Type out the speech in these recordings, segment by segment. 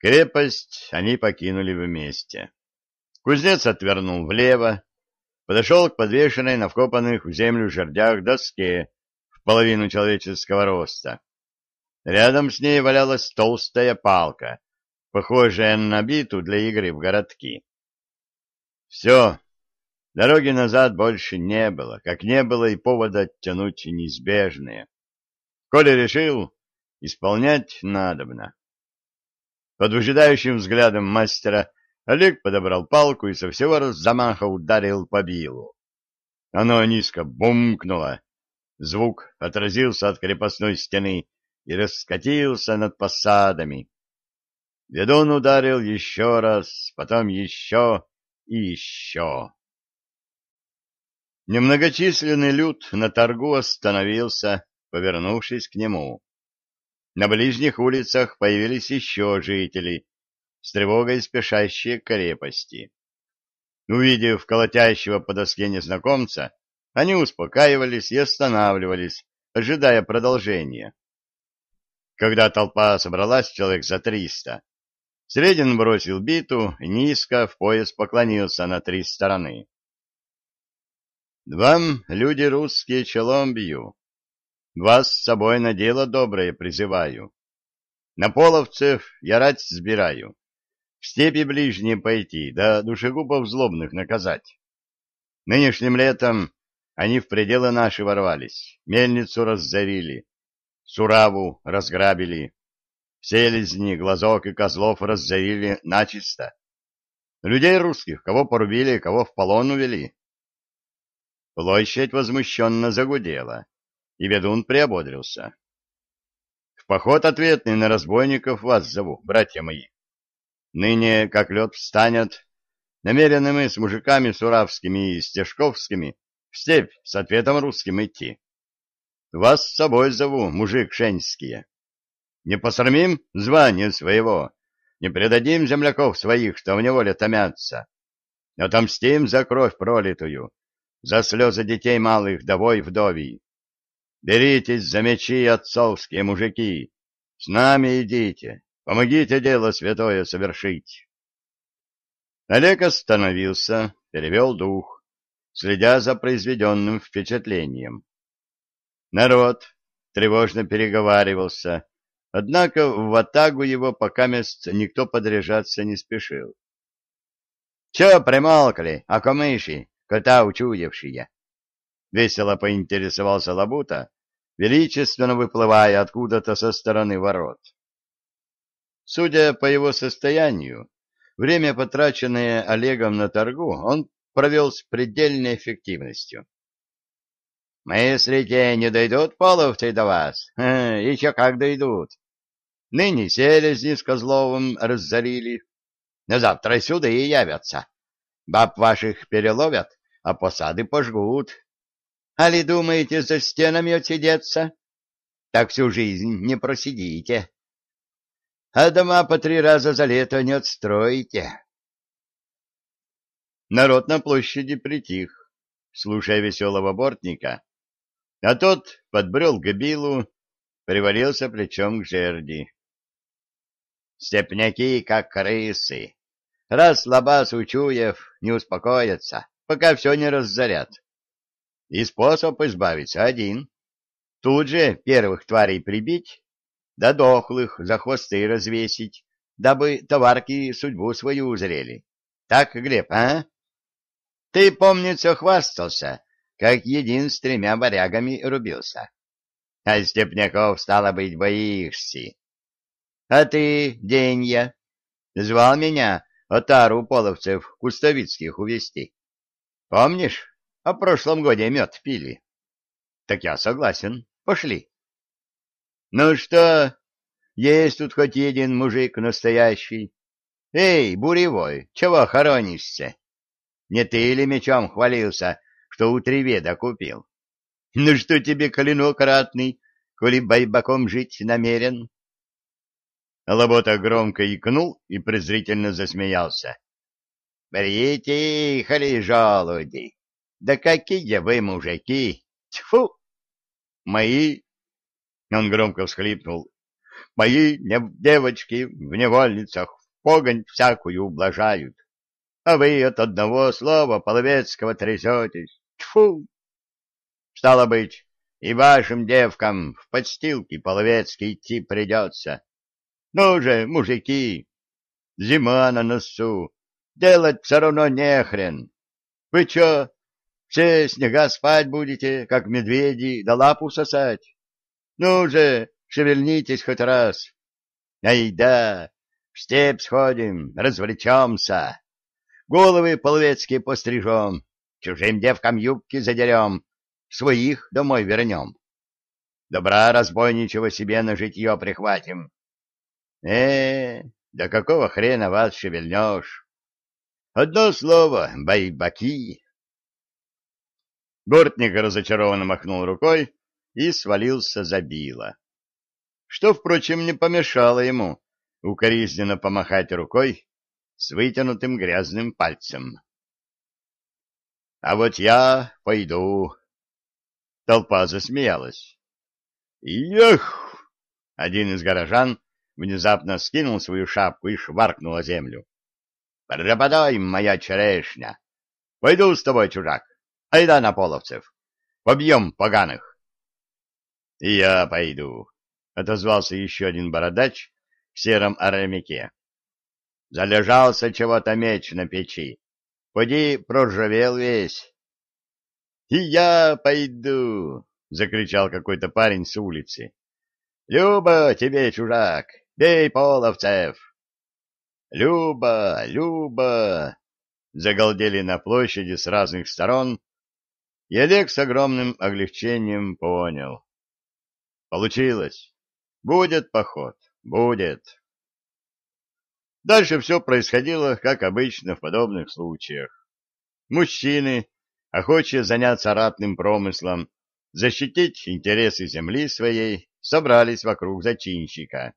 Крепость они покинули вместе. Кузнец отвернул влево, подошел к подвешенной на вкопанных в землю жердях доске в половину человеческого роста. Рядом с ней валялась толстая палка, похожая на биту для игры в городки. Все, дороги назад больше не было, как не было и повода тянуть неизбежное. Коля решил, исполнять надобно. Под выжидающим взглядом мастера Олег подобрал палку и со всего размаха ударил по билу. Оно низко бумкнуло. Звук отразился от крепостной стены и раскатился над посадами. Ведун ударил еще раз, потом еще и еще. Немногочисленный люд на торгу остановился, повернувшись к нему. На ближних улицах появились еще жители, с тревогой спешащие к крепости. Увидев колотящего по доске незнакомца, они успокаивались и останавливались, ожидая продолжения. Когда толпа собралась человек за триста, Средин бросил биту низко в пояс поклонился на три стороны. «Вам, люди русские, челом бью. Вас с собой на дело доброе призываю. На половцев я рать сбираю. В степи ближние пойти, да душегубов злобных наказать. Нынешним летом они в пределы наши ворвались, мельницу разорили, Сураву разграбили, селезни, глазок и козлов разорили начисто. Людей русских, кого порубили, кого в полон увели. Площадь возмущенно загудела и ведун приободрился. В поход ответный на разбойников вас зову, братья мои. Ныне, как лед встанет, намерены мы с мужиками суравскими и стежковскими в степь с ответом русским идти. Вас с собой зову, мужик шенские. Не посрамим звание своего, не предадим земляков своих, что в неволе томятся. Отомстим за кровь пролитую, за слезы детей малых, довой вдовий. Беритесь за мечи, отцовские мужики, с нами идите, помогите дело святое совершить. Олег остановился, перевел дух, следя за произведенным впечатлением. Народ тревожно переговаривался, однако в ватагу его пока мест никто подряжаться не спешил. — Че примолкли, окомыши, кота учуявшие? Весело поинтересовался Лабута, величественно выплывая откуда-то со стороны ворот. Судя по его состоянию, время, потраченное Олегом на торгу, он провел с предельной эффективностью. «Мыслите, не дойдут половцы до вас? Ха, еще как дойдут. Ныне селезни с Козловым разорили, на завтра сюда и явятся. Баб ваших переловят, а посады пожгут, Али думаете за стенами отсидеться? Так всю жизнь не просидите. А дома по три раза за лето не отстроите. Народ на площади притих, слушая веселого бортника, а тот подбрел к Билу, привалился плечом к жерди. Степняки, как крысы. Раз лобас учуев, не успокоятся, пока все не разорят. И способ избавиться один. Тут же первых тварей прибить, да дохлых за хвосты развесить, дабы товарки судьбу свою узрели. Так, Глеб, а? Ты, помнится, хвастался, как един с тремя варягами рубился. А степняков, стало быть, боишься. А ты, Денья, звал меня отару половцев кустовицких увести. Помнишь? О прошлом годе мед пили. Так я согласен. Пошли. Ну что, есть тут хоть один мужик настоящий? Эй, буревой, чего хоронишься? Не ты ли мечом хвалился, что у Треведа купил? Ну что тебе клинок ратный, коли байбаком жить намерен? Лобота громко икнул и презрительно засмеялся. — Берите, хали желуди! Да какие вы мужики! Тьфу! Мои! Он громко всхлипнул. мои девочки в невольницах в погонь всякую ублажают, а вы от одного слова половецкого трясетесь. Тьфу! Стало быть, и вашим девкам в подстилки половецкие идти придется. Ну же, мужики, зима на носу, делать все равно нехрен. Вы чё, все снега спать будете, как медведи, да лапу сосать? Ну же, шевельнитесь хоть раз. Ай да, в степь сходим, развлечемся. Головы половецкие пострижем, чужим девкам юбки задерем, своих домой вернем. Добра разбойничего себе на житье прихватим. Э, да какого хрена вас шевельнешь? Одно слово — байбаки. Бортник разочарованно махнул рукой и свалился за било. Что, впрочем, не помешало ему укоризненно помахать рукой с вытянутым грязным пальцем. — А вот я пойду. Толпа засмеялась. — Эх! — один из горожан внезапно скинул свою шапку и шваркнул о землю. — Пропадай, моя черешня! Пойду с тобой, чужак. Айда на половцев. Побьем поганых. — И я пойду, — отозвался еще один бородач в сером арамике. Залежался чего-то меч на печи. Поди, проржавел весь. — И я пойду, — закричал какой-то парень с улицы. — Люба тебе, чужак, бей половцев! — Люба, Люба! — загалдели на площади с разных сторон и Олег с огромным облегчением понял. Получилось. Будет поход. Будет. Дальше все происходило, как обычно в подобных случаях. Мужчины, охочие заняться ратным промыслом, защитить интересы земли своей, собрались вокруг зачинщика,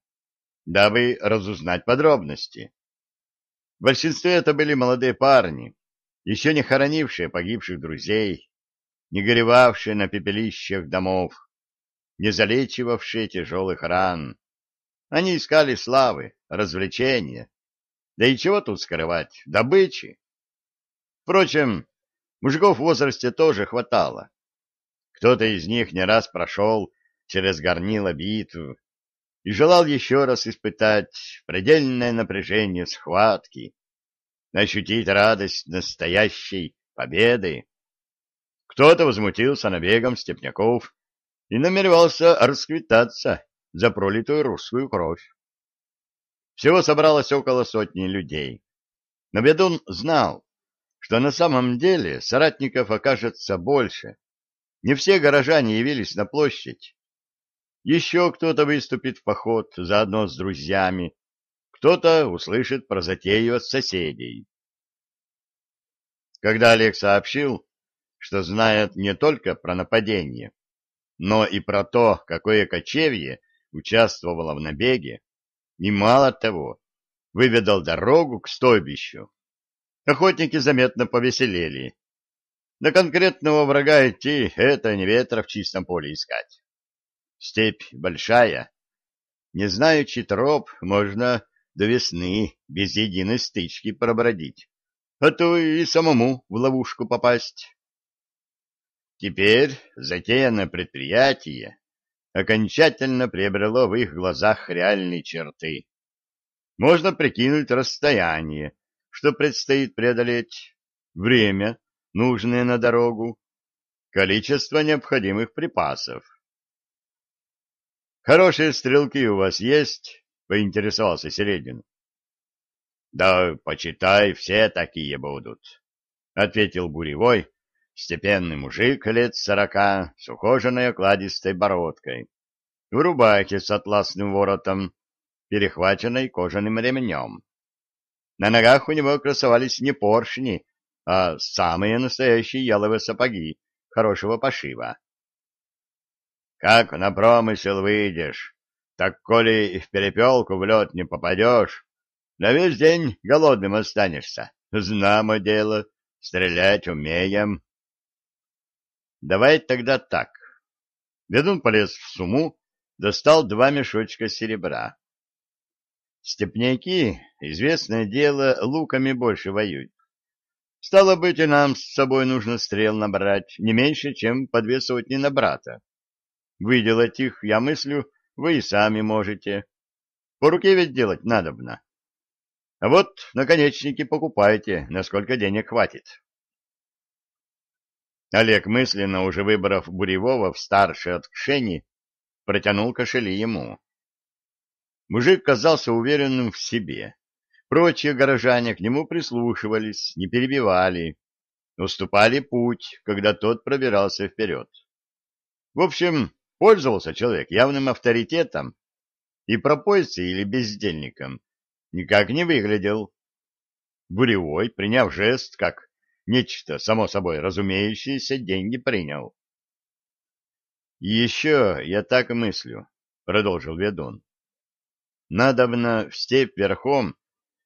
дабы разузнать подробности. В большинстве это были молодые парни, еще не хоронившие погибших друзей, не горевавшие на пепелищах домов, не залечивавшие тяжелых ран. Они искали славы, развлечения. Да и чего тут скрывать, добычи. Впрочем, мужиков в возрасте тоже хватало. Кто-то из них не раз прошел через горнило битву и желал еще раз испытать предельное напряжение схватки, ощутить радость настоящей победы. Кто-то возмутился набегом степняков и намеревался расквитаться за пролитую русскую кровь. Всего собралось около сотни людей. Но Бедун знал, что на самом деле соратников окажется больше. Не все горожане явились на площадь. Еще кто-то выступит в поход заодно с друзьями, кто-то услышит про затею от соседей. Когда Олег сообщил, что знает не только про нападение, но и про то, какое кочевье участвовало в набеге, и мало того, выведал дорогу к стойбищу. Охотники заметно повеселели. На конкретного врага идти — это не ветра в чистом поле искать. Степь большая. Не знаючи троп, можно до весны без единой стычки пробродить, а то и самому в ловушку попасть. Теперь затеянное предприятие окончательно приобрело в их глазах реальные черты. Можно прикинуть расстояние, что предстоит преодолеть, время, нужное на дорогу, количество необходимых припасов. «Хорошие стрелки у вас есть?» — поинтересовался Середин. «Да, почитай, все такие будут», — ответил Буревой, степенный мужик лет сорока с ухоженной окладистой бородкой, в рубахе с атласным воротом, перехваченной кожаным ремнем. На ногах у него красовались не поршни, а самые настоящие яловые сапоги хорошего пошива. Как на промысел выйдешь, так коли в перепелку в лед не попадешь, на весь день голодным останешься. Знамо дело, стрелять умеем. Давай тогда так. Ведун полез в суму, достал два мешочка серебра. Степняки, известное дело, луками больше воюют. Стало быть, и нам с собой нужно стрел набрать, не меньше, чем по две сотни на брата. Выделать их, я мыслю, вы и сами можете. По руке ведь делать надобно. А вот наконечники покупайте, насколько денег хватит. Олег мысленно, уже выбрав Буревого в старшее от Кшени, протянул кошели ему. Мужик казался уверенным в себе. Прочие горожане к нему прислушивались, не перебивали, уступали путь, когда тот пробирался вперед. В общем, пользовался человек явным авторитетом и пропойцей или бездельником никак не выглядел. Буревой, приняв жест, как нечто само собой разумеющееся, деньги принял. — Еще я так мыслю, — продолжил ведун. — Надобно в степь верхом,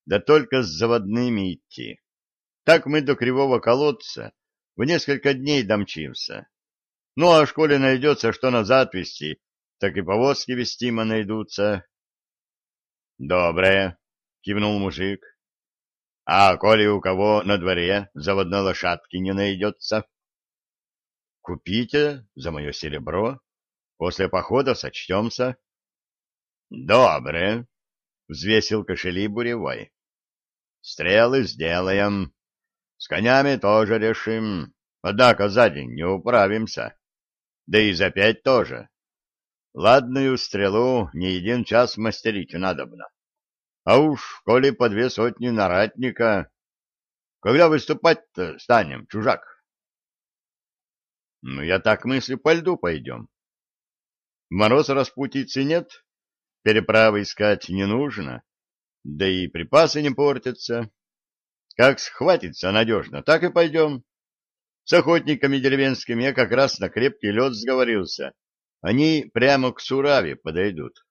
да только с заводными идти. Так мы до кривого колодца в несколько дней домчимся. Ну, а в школе найдется, что назад вести, так и повозки вестимо найдутся. — Доброе, — кивнул мужик. — А коли у кого на дворе заводной лошадки не найдется? — Купите за мое серебро. После похода сочтемся. — Доброе, — взвесил кошели буревой. — Стрелы сделаем. С конями тоже решим. Однако за день не управимся да и за пять тоже. Ладную стрелу не один час мастерить надобно. А уж, коли по две сотни наратника, когда выступать-то станем, чужак? Ну, я так мыслю, по льду пойдем. Мороз распутицы нет, переправы искать не нужно, да и припасы не портятся. Как схватится надежно, так и пойдем. С охотниками деревенскими я как раз на крепкий лед сговорился. Они прямо к Сураве подойдут.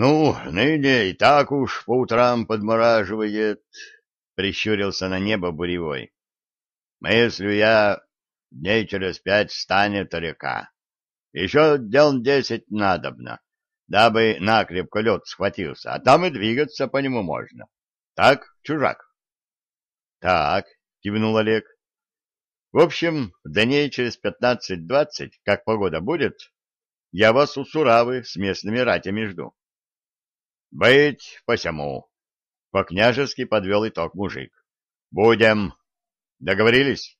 Ну, ныне и так уж по утрам подмораживает, — прищурился на небо буревой. Мыслю я, дней через пять станет река. Еще дел десять надобно, дабы накрепко лед схватился, а там и двигаться по нему можно. Так, чужак? Так, — кивнул Олег. «В общем, дней через пятнадцать-двадцать, как погода будет, я вас у Суравы с местными ратями жду». «Быть посему», — по-княжески подвел итог мужик. «Будем. Договорились?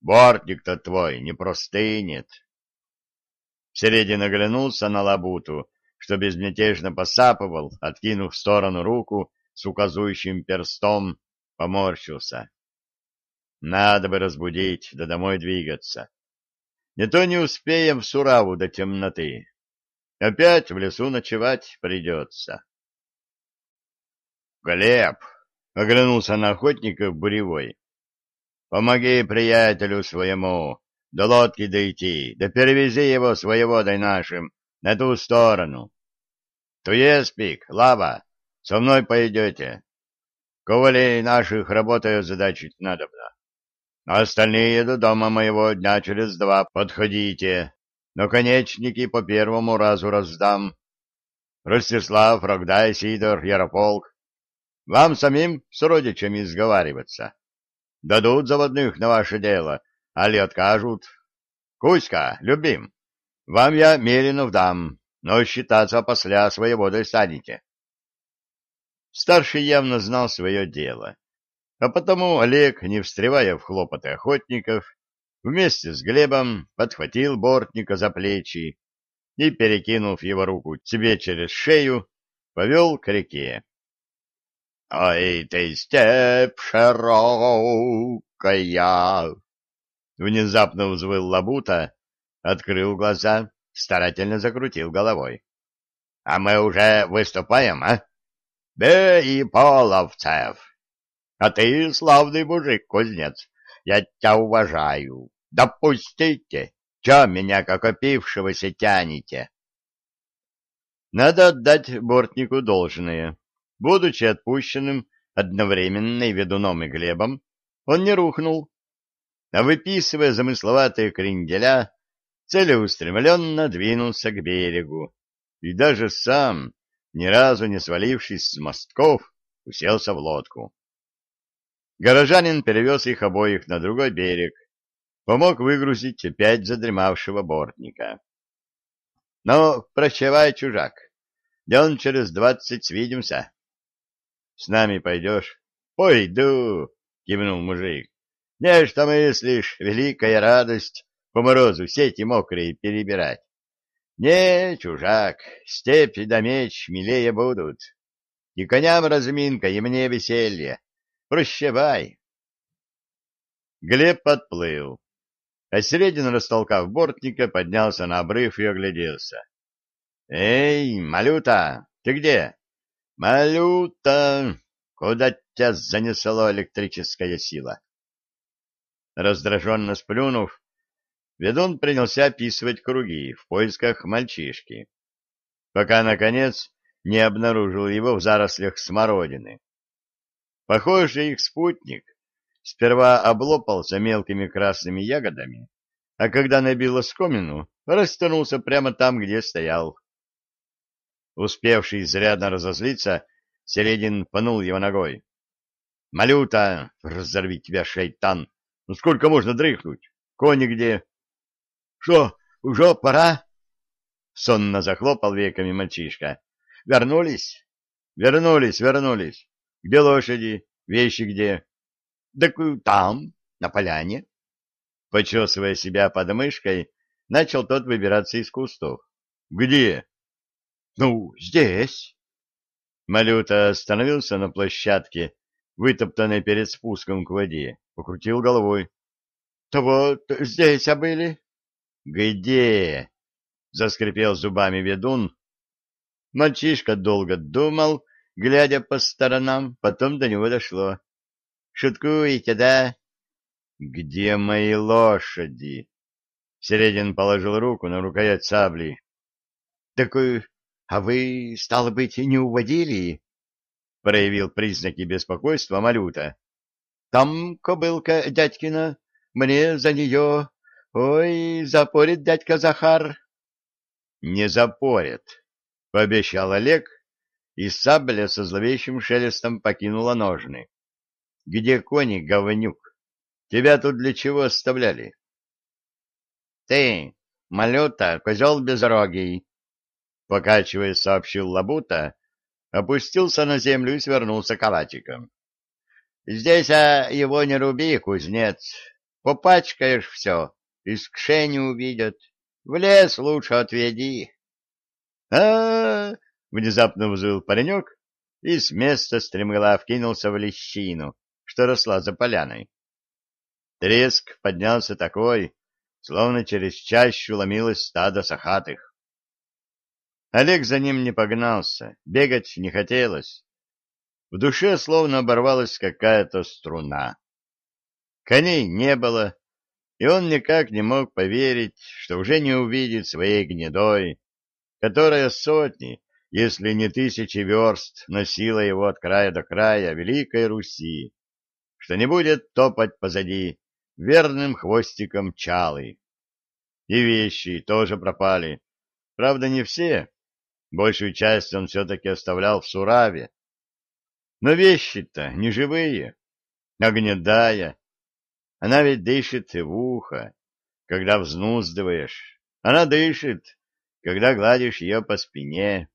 Бортник-то твой не простынет». Середин оглянулся на лабуту, что безмятежно посапывал, откинув в сторону руку с указующим перстом, поморщился. Надо бы разбудить, да домой двигаться. Не то не успеем в Сураву до темноты. Опять в лесу ночевать придется. Глеб, — оглянулся на охотника буревой, — помоги приятелю своему до лодки дойти, да перевези его с воеводой нашим на ту сторону. Туеспик, Лава, со мной пойдете. Ковалей наших работаю задачить надобно. Остальные до дома моего дня через два подходите. Наконечники по первому разу раздам. Ростислав, Рогдай, Сидор, Ярополк. Вам самим с родичами сговариваться. Дадут заводных на ваше дело, али откажут. Кузька, любим, вам я Меринов дам, но считаться после своеводой станете. Старший явно знал свое дело а потому Олег, не встревая в хлопоты охотников, вместе с Глебом подхватил бортника за плечи и, перекинув его руку себе через шею, повел к реке. — Ой ты, степь широкая! Внезапно взвыл Лабута, открыл глаза, старательно закрутил головой. — А мы уже выступаем, а? — Бей, половцев! А ты славный мужик, кузнец, я тебя уважаю. Допустите, чё меня как опившегося тянете? Надо отдать бортнику должное. Будучи отпущенным одновременно и ведуном и Глебом, он не рухнул, а выписывая замысловатые кренделя, целеустремленно двинулся к берегу и даже сам, ни разу не свалившись с мостков, уселся в лодку. Горожанин перевез их обоих на другой берег, помог выгрузить опять задремавшего бортника. — Ну, прощавай, чужак, днем через двадцать свидимся. — С нами пойдешь? — Пойду, — кивнул мужик. — Не, что мыслишь, великая радость по морозу сети мокрые перебирать. Не, чужак, степь да меч милее будут. И коням разминка, и мне веселье. Прощавай. Глеб подплыл. А Середин, растолкав бортника, поднялся на обрыв и огляделся. — Эй, Малюта, ты где? — Малюта, куда тебя занесло электрическая сила? Раздраженно сплюнув, ведун принялся описывать круги в поисках мальчишки, пока, наконец, не обнаружил его в зарослях смородины. Похоже, их спутник сперва облопался мелкими красными ягодами, а когда набил оскомину, растянулся прямо там, где стоял. Успевший изрядно разозлиться, Середин пнул его ногой. — Малюта, разорви тебя, шайтан! Ну сколько можно дрыхнуть? Кони где? — Что, уже пора? — сонно захлопал веками мальчишка. — Вернулись? — Вернулись, вернулись. Где лошади? Вещи где? — Так там, на поляне. Почесывая себя под мышкой, начал тот выбираться из кустов. — Где? — Ну, здесь. Малюта остановился на площадке, вытоптанной перед спуском к воде, покрутил головой. — То вот здесь а были? — Где? — заскрипел зубами ведун. Мальчишка долго думал, глядя по сторонам, потом до него дошло. — Шуткуете, да? — Где мои лошади? Середин положил руку на рукоять сабли. — Такой, а вы, стало быть, не уводили? — проявил признаки беспокойства Малюта. — Там кобылка дядькина, мне за нее... Ой, запорит дядька Захар. — Не запорит, — пообещал Олег, и сабля со зловещим шелестом покинула ножны. — Где кони, говнюк? Тебя тут для чего оставляли? — Ты, малюта, козел безрогий, — покачиваясь, сообщил Лабута, опустился на землю и свернулся калачиком. — Здесь а его не руби, кузнец, попачкаешь все, из кшени увидят. В лес лучше отведи. А — А-а-а! Внезапно взвыл паренек и с места стремглав кинулся в лещину, что росла за поляной. Треск поднялся такой, словно через чащу ломилось стадо сахатых. Олег за ним не погнался, бегать не хотелось. В душе словно оборвалась какая-то струна. Коней не было, и он никак не мог поверить, что уже не увидит своей гнедой, которая сотни, если не тысячи верст носила его от края до края Великой Руси, что не будет топать позади верным хвостиком чалы. И вещи тоже пропали. Правда, не все. Большую часть он все-таки оставлял в Сураве. Но вещи-то не живые, а гнедая. Она ведь дышит в ухо, когда взнуздываешь. Она дышит, когда гладишь ее по спине.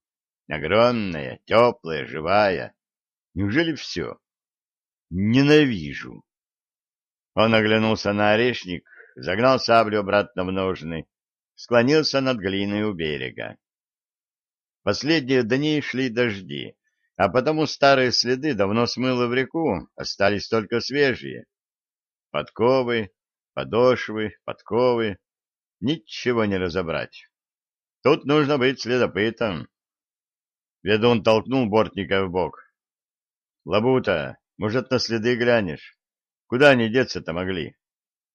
Огромная, теплая, живая. Неужели все? Ненавижу. Он оглянулся на орешник, загнал саблю обратно в ножны, склонился над глиной у берега. Последние дни шли дожди, а потому старые следы давно смыло в реку, остались только свежие. Подковы, подошвы, подковы. Ничего не разобрать. Тут нужно быть следопытом. Ведун толкнул бортника в бок. — Лабута, может, на следы глянешь? Куда они деться-то могли?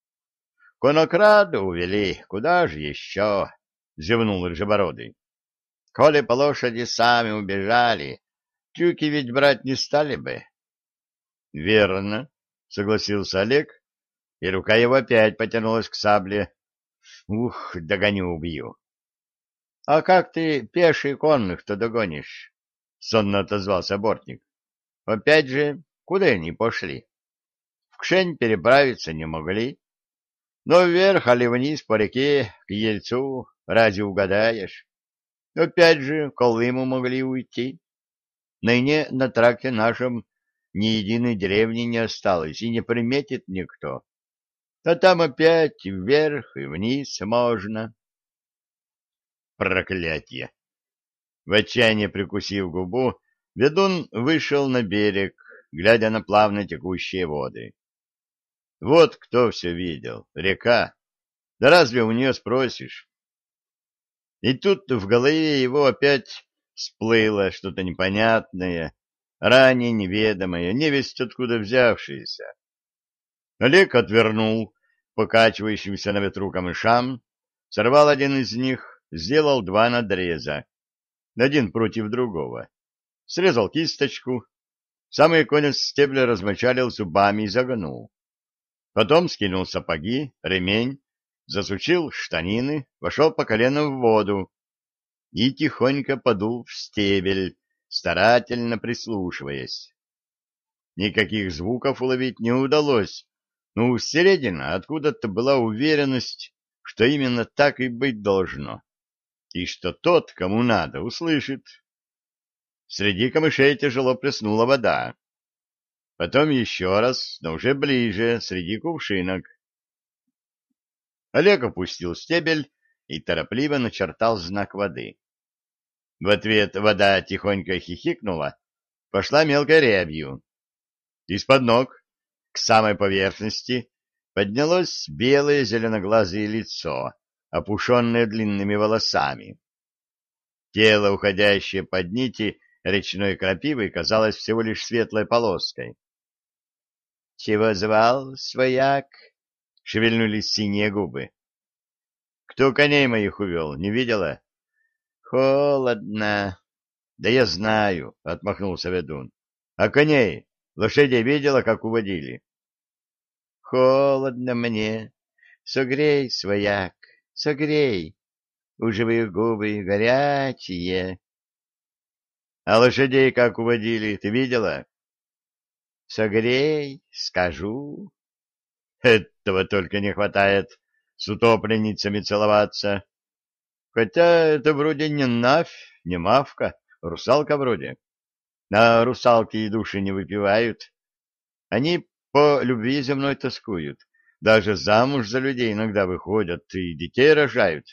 — Конокраду увели, куда же еще? — зевнул Рыжебородый. — Коли по лошади сами убежали, тюки ведь брать не стали бы. — Верно, — согласился Олег, и рука его опять потянулась к сабле. Ух, догоню, убью. — А как ты пеший конных-то догонишь? — сонно отозвался бортник. — Опять же, куда они пошли? В Кшень переправиться не могли. Но вверх или вниз по реке к Ельцу разве угадаешь? Опять же, Колыму могли уйти. Ныне на тракте нашем ни единой деревни не осталось, и не приметит никто. А там опять вверх и вниз можно. Проклятие! В отчаянии прикусив губу, ведун вышел на берег, глядя на плавно текущие воды. Вот кто все видел. Река. Да разве у нее спросишь? И тут в голове его опять всплыло что-то непонятное, ранее неведомое, невесть откуда взявшееся. Олег отвернул покачивающимся на ветру камышам, сорвал один из них, сделал два надреза, один против другого, срезал кисточку, самый конец стебля размочалил зубами и загнул. Потом скинул сапоги, ремень, засучил штанины, вошел по колено в воду и тихонько подул в стебель, старательно прислушиваясь. Никаких звуков уловить не удалось, но у Середина откуда-то была уверенность, что именно так и быть должно, и что тот, кому надо, услышит. Среди камышей тяжело плеснула вода. Потом еще раз, но уже ближе, среди кувшинок. Олег опустил стебель и торопливо начертал знак воды. В ответ вода тихонько хихикнула, пошла мелкой рябью. Из-под ног, к самой поверхности, поднялось белое зеленоглазое лицо, опушенное длинными волосами. Тело, уходящее под нити речной крапивы, казалось всего лишь светлой полоской. — Чего звал, свояк? — шевельнулись синие губы. — Кто коней моих увел, не видела? — Холодно. — Да я знаю, — отмахнулся ведун. — А коней, лошадей видела, как уводили? — Холодно мне. Согрей, свояк, согрей. У живых губы горячие. — А лошадей как уводили, ты видела? Согрей, скажу. Этого только не хватает с утопленницами целоваться. Хотя это вроде не навь, не мавка, русалка вроде. На русалки и души не выпивают. Они по любви земной тоскуют. Даже замуж за людей иногда выходят и детей рожают.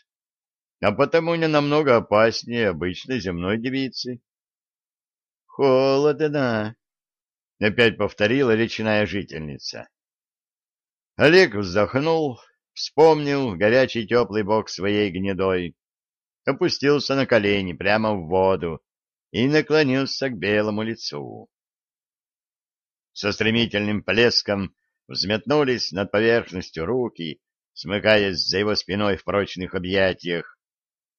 А потому не намного опаснее обычной земной девицы. Холодно, — опять повторила речная жительница. Олег вздохнул, вспомнил горячий теплый бок своей гнедой, опустился на колени прямо в воду и наклонился к белому лицу. Со стремительным плеском взметнулись над поверхностью руки, смыкаясь за его спиной в прочных объятиях.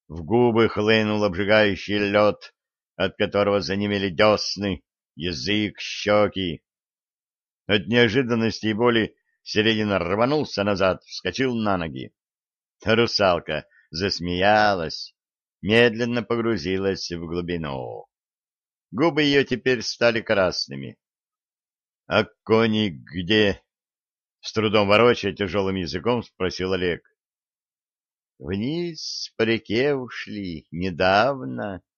В губы хлынул обжигающий лед, от которого занемели десны, язык, щеки. От неожиданности и боли Середина рванулся назад, вскочил на ноги. Русалка засмеялась, медленно погрузилась в глубину. Губы ее теперь стали красными. — А кони где? — с трудом ворочая тяжелым языком спросил Олег. — Вниз по реке ушли недавно, —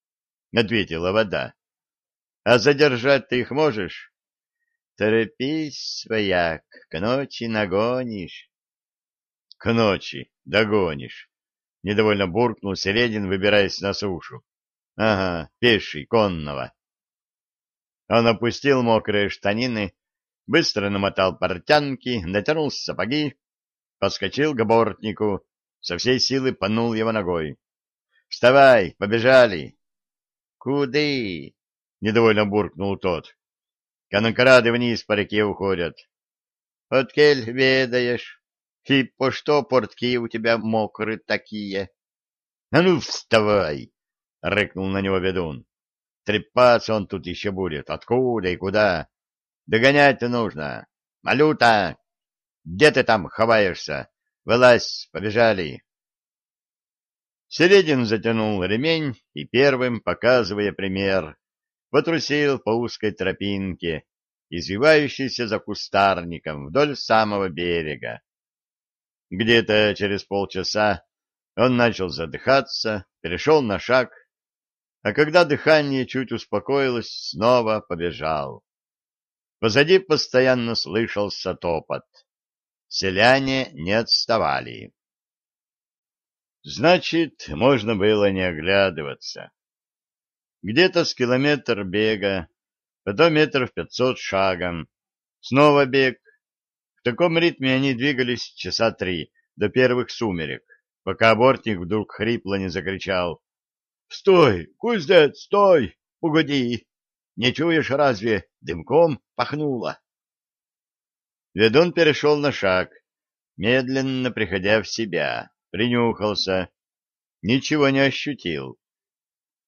ответила вода. А задержать ты их можешь? Торопись, свояк, к ночи нагонишь. К ночи догонишь. Недовольно буркнул Середин, выбираясь на сушу. Ага, пеший, конного. Он опустил мокрые штанины, быстро намотал портянки, натянул сапоги, подскочил к бортнику, со всей силы панул его ногой. — Вставай, побежали! — Куды? — недовольно буркнул тот. — Конокрады вниз по реке уходят. — Откель ведаешь? И по что портки у тебя мокрые такие? — А ну, вставай! — рыкнул на него ведун. — Трепаться он тут еще будет. Откуда и куда? Догонять-то нужно. Малюта! Где ты там ховаешься? Вылазь, побежали. Середин затянул ремень и первым, показывая пример, потрусил по узкой тропинке, извивающейся за кустарником вдоль самого берега. Где-то через полчаса он начал задыхаться, перешел на шаг, а когда дыхание чуть успокоилось, снова побежал. Позади постоянно слышался топот. Селяне не отставали. Значит, можно было не оглядываться. Где-то с километр бега, потом метров пятьсот шагом, снова бег. В таком ритме они двигались часа три, до первых сумерек, пока абортник вдруг хрипло не закричал. — Стой, кузнец, стой, погоди! Не чуешь разве? Дымком пахнуло. Ведун перешел на шаг, медленно приходя в себя, принюхался, ничего не ощутил.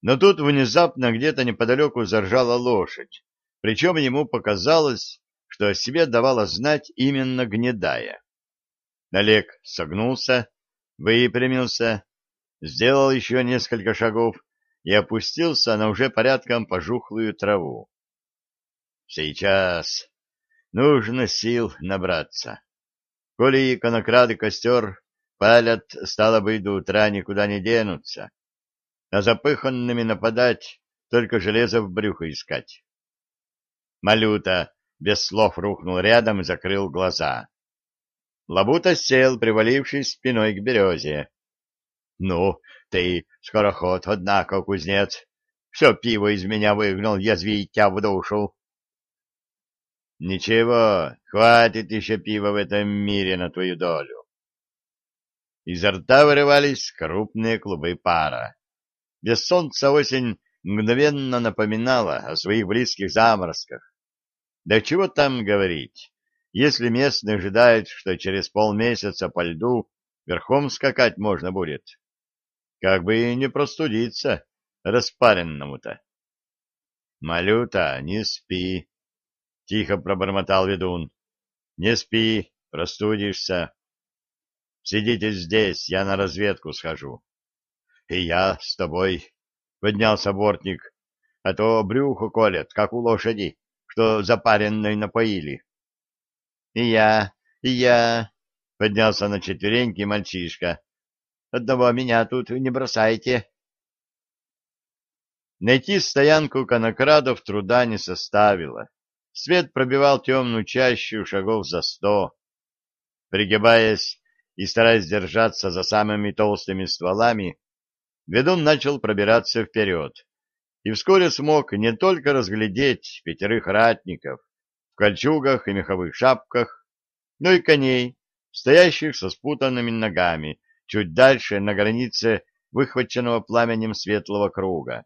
Но тут внезапно где-то неподалеку заржала лошадь, причем ему показалось, что о себе давала знать именно гнедая. Олег согнулся, выпрямился, сделал еще несколько шагов и опустился на уже порядком пожухлую траву. Сейчас нужно сил набраться. Коли иконокрады костер палят, стало быть, до утра никуда не денутся, а запыханными нападать, только железо в брюхо искать. Малюта без слов рухнул рядом и закрыл глаза. Лабута сел, привалившись спиной к березе. — Ну, ты скороход, однако, кузнец. Все пиво из меня выгнал, язвить тебя в душу. — Ничего, хватит еще пива в этом мире на твою долю. Изо рта вырывались крупные клубы пара. Без солнца осень мгновенно напоминала о своих близких заморозках. Да чего там говорить, если местные ожидают, что через полмесяца по льду верхом скакать можно будет. Как бы и не простудиться распаренному-то. — Малюта, не спи, — тихо пробормотал ведун. — Не спи, простудишься. Сидите здесь, я на разведку схожу. — И я с тобой, — поднялся бортник, — а то брюхо колет, как у лошади, что запаренной напоили. — И я, и я, — поднялся на четвереньки мальчишка, Одного меня тут не бросайте. Найти стоянку конокрадов труда не составило. Свет пробивал темную чащу шагов за сто. Пригибаясь и стараясь держаться за самыми толстыми стволами, ведун начал пробираться вперед и вскоре смог не только разглядеть пятерых ратников в кольчугах и меховых шапках, но и коней, стоящих со спутанными ногами, чуть дальше, на границе выхваченного пламенем светлого круга.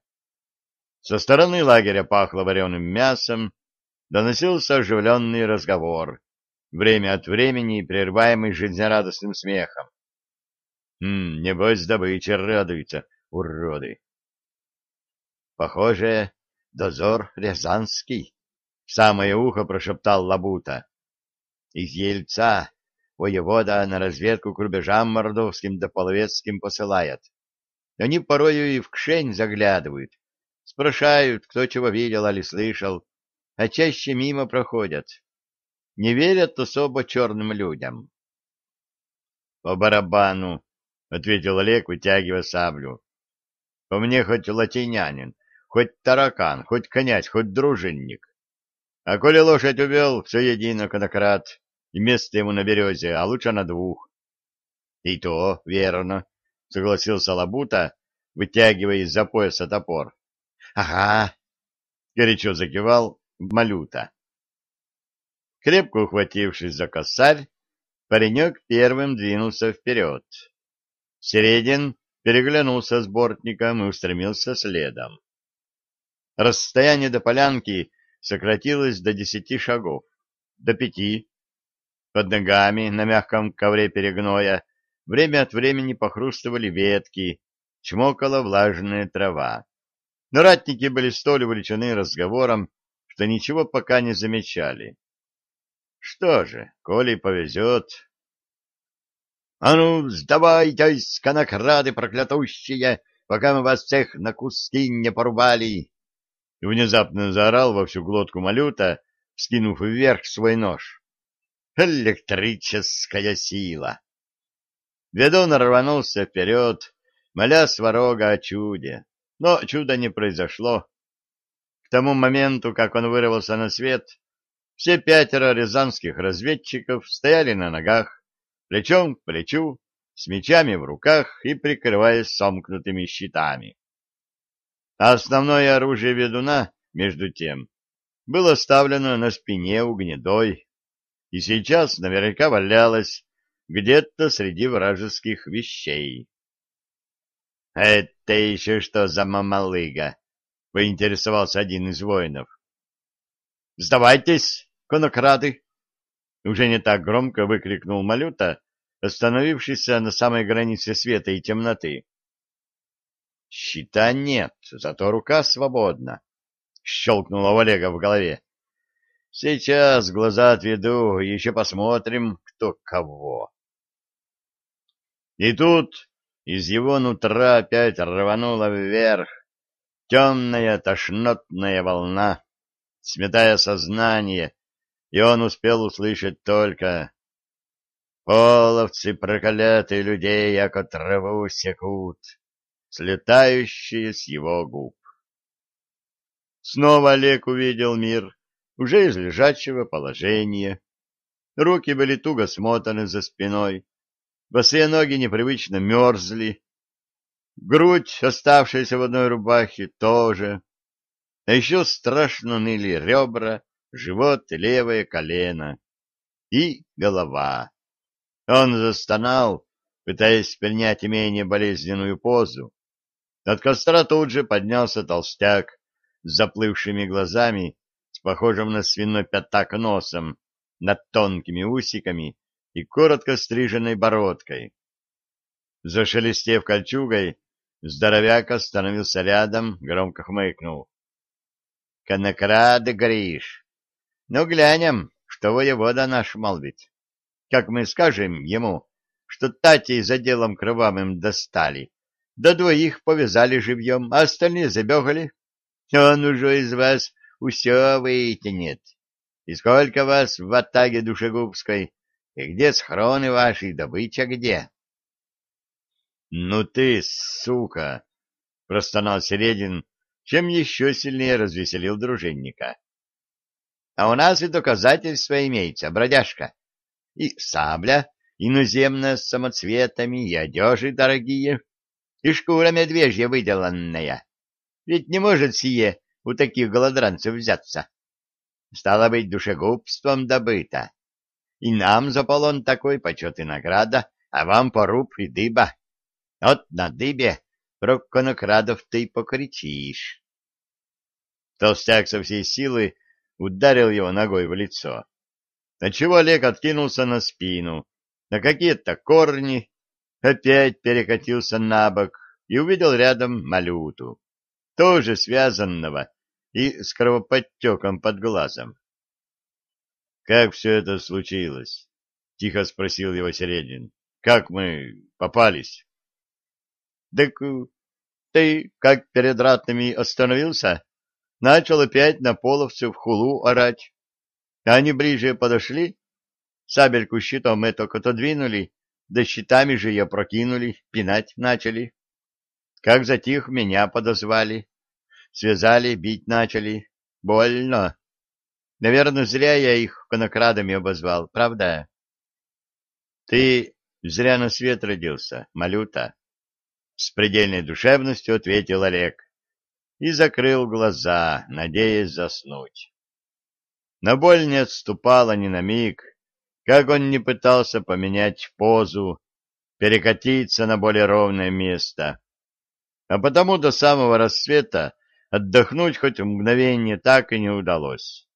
Со стороны лагеря пахло вареным мясом, доносился оживленный разговор, время от времени прерываемый жизнерадостным смехом. «Хм, небось добыча радуется, уроды!» «Похоже, дозор Рязанский», — в самое ухо прошептал Лабута. «Из Ельца воевода на разведку к рубежам мордовским да половецким посылает. Они порою и в кшень заглядывают, спрашивают, кто чего видел или слышал, а чаще мимо проходят. Не верят особо черным людям. — По барабану, — ответил Олег, вытягивая саблю. — По мне хоть латинянин, хоть таракан, хоть князь, хоть дружинник. А коли лошадь увел, все едино, конократ и место ему на березе, а лучше на двух. — И то верно, — согласился Лабута, вытягивая из-за пояса топор. — Ага, — горячо закивал Малюта. Крепко ухватившись за косарь, паренек первым двинулся вперед. Середин переглянулся с бортником и устремился следом. Расстояние до полянки сократилось до десяти шагов, до пяти, под ногами на мягком ковре перегноя время от времени похрустывали ветки, чмокала влажная трава. Но ратники были столь увлечены разговором, что ничего пока не замечали. Что же, коли повезет... А ну, сдавайтесь, конокрады проклятущие, пока мы вас всех на куски не порубали! И внезапно заорал во всю глотку малюта, скинув вверх свой нож. Электрическая сила! Ведун рванулся вперед, моля сварога о чуде, но чуда не произошло. К тому моменту, как он вырвался на свет, все пятеро рязанских разведчиков стояли на ногах, плечом к плечу, с мечами в руках и прикрываясь сомкнутыми щитами. Основное оружие ведуна, между тем, было оставлено на спине у гнедой, и сейчас наверняка валялось где-то среди вражеских вещей. — Это еще что за мамалыга? — поинтересовался один из воинов. — Сдавайтесь, конокрады! Уже не так громко выкрикнул Малюта, остановившийся на самой границе света и темноты. «Щита нет, зато рука свободна», — щелкнуло у Олега в голове. «Сейчас глаза отведу, еще посмотрим, кто кого». И тут из его нутра опять рванула вверх темная тошнотная волна, сметая сознание, и он успел услышать только «Половцы проклятые людей, яко траву секут», слетающие с его губ. Снова Олег увидел мир, уже из лежачего положения. Руки были туго смотаны за спиной, босые ноги непривычно мерзли, грудь, оставшаяся в одной рубахе, тоже. А еще страшно ныли ребра, живот и левое колено. И голова. Он застонал, пытаясь принять менее болезненную позу. От костра тут же поднялся толстяк с заплывшими глазами, с похожим на свиной пятак носом, над тонкими усиками и коротко стриженной бородкой. Зашелестев кольчугой, здоровяк остановился рядом, громко хмыкнул. — Конокрад, Гриш, ну, глянем, что воевода наш молвит. Как мы скажем ему, что татей за делом кровавым достали, да двоих повязали живьем, а остальные забегали. Он уже из вас все вытянет. И сколько вас в атаге душегубской, и где схроны ваши, добыча где? — Ну ты, сука! — простонал Середин, чем еще сильнее развеселил дружинника. А у нас и доказательства имеются, бродяжка. И сабля иноземная с самоцветами, и одежи дорогие, и шкура медвежья выделанная. Ведь не может сие у таких голодранцев взяться. Стало быть, душегубством добыто. И нам за полон такой почет и награда, а вам поруб и дыба. Вот на дыбе про конокрадов ты покричишь. Толстяк со всей силы ударил его ногой в лицо. Отчего Олег откинулся на спину, на какие-то корни, опять перекатился на бок и увидел рядом малюту, тоже связанного и с кровоподтеком под глазом. — Как все это случилось? — тихо спросил его Середин. — Как мы попались? — Так ты как перед ратными остановился? Начал опять на половцев хулу орать. Они ближе подошли, сабельку щитом этак отодвинули, да щитами же ее прокинули, пинать начали. Как затих, меня подозвали. Связали, бить начали. Больно. Наверное, зря я их конокрадами обозвал, правда? Ты зря на свет родился, малюта. С предельной душевностью ответил Олег и закрыл глаза, надеясь заснуть. Но боль не отступала ни на миг, как он не пытался поменять позу, перекатиться на более ровное место. А потому до самого рассвета отдохнуть хоть мгновение так и не удалось.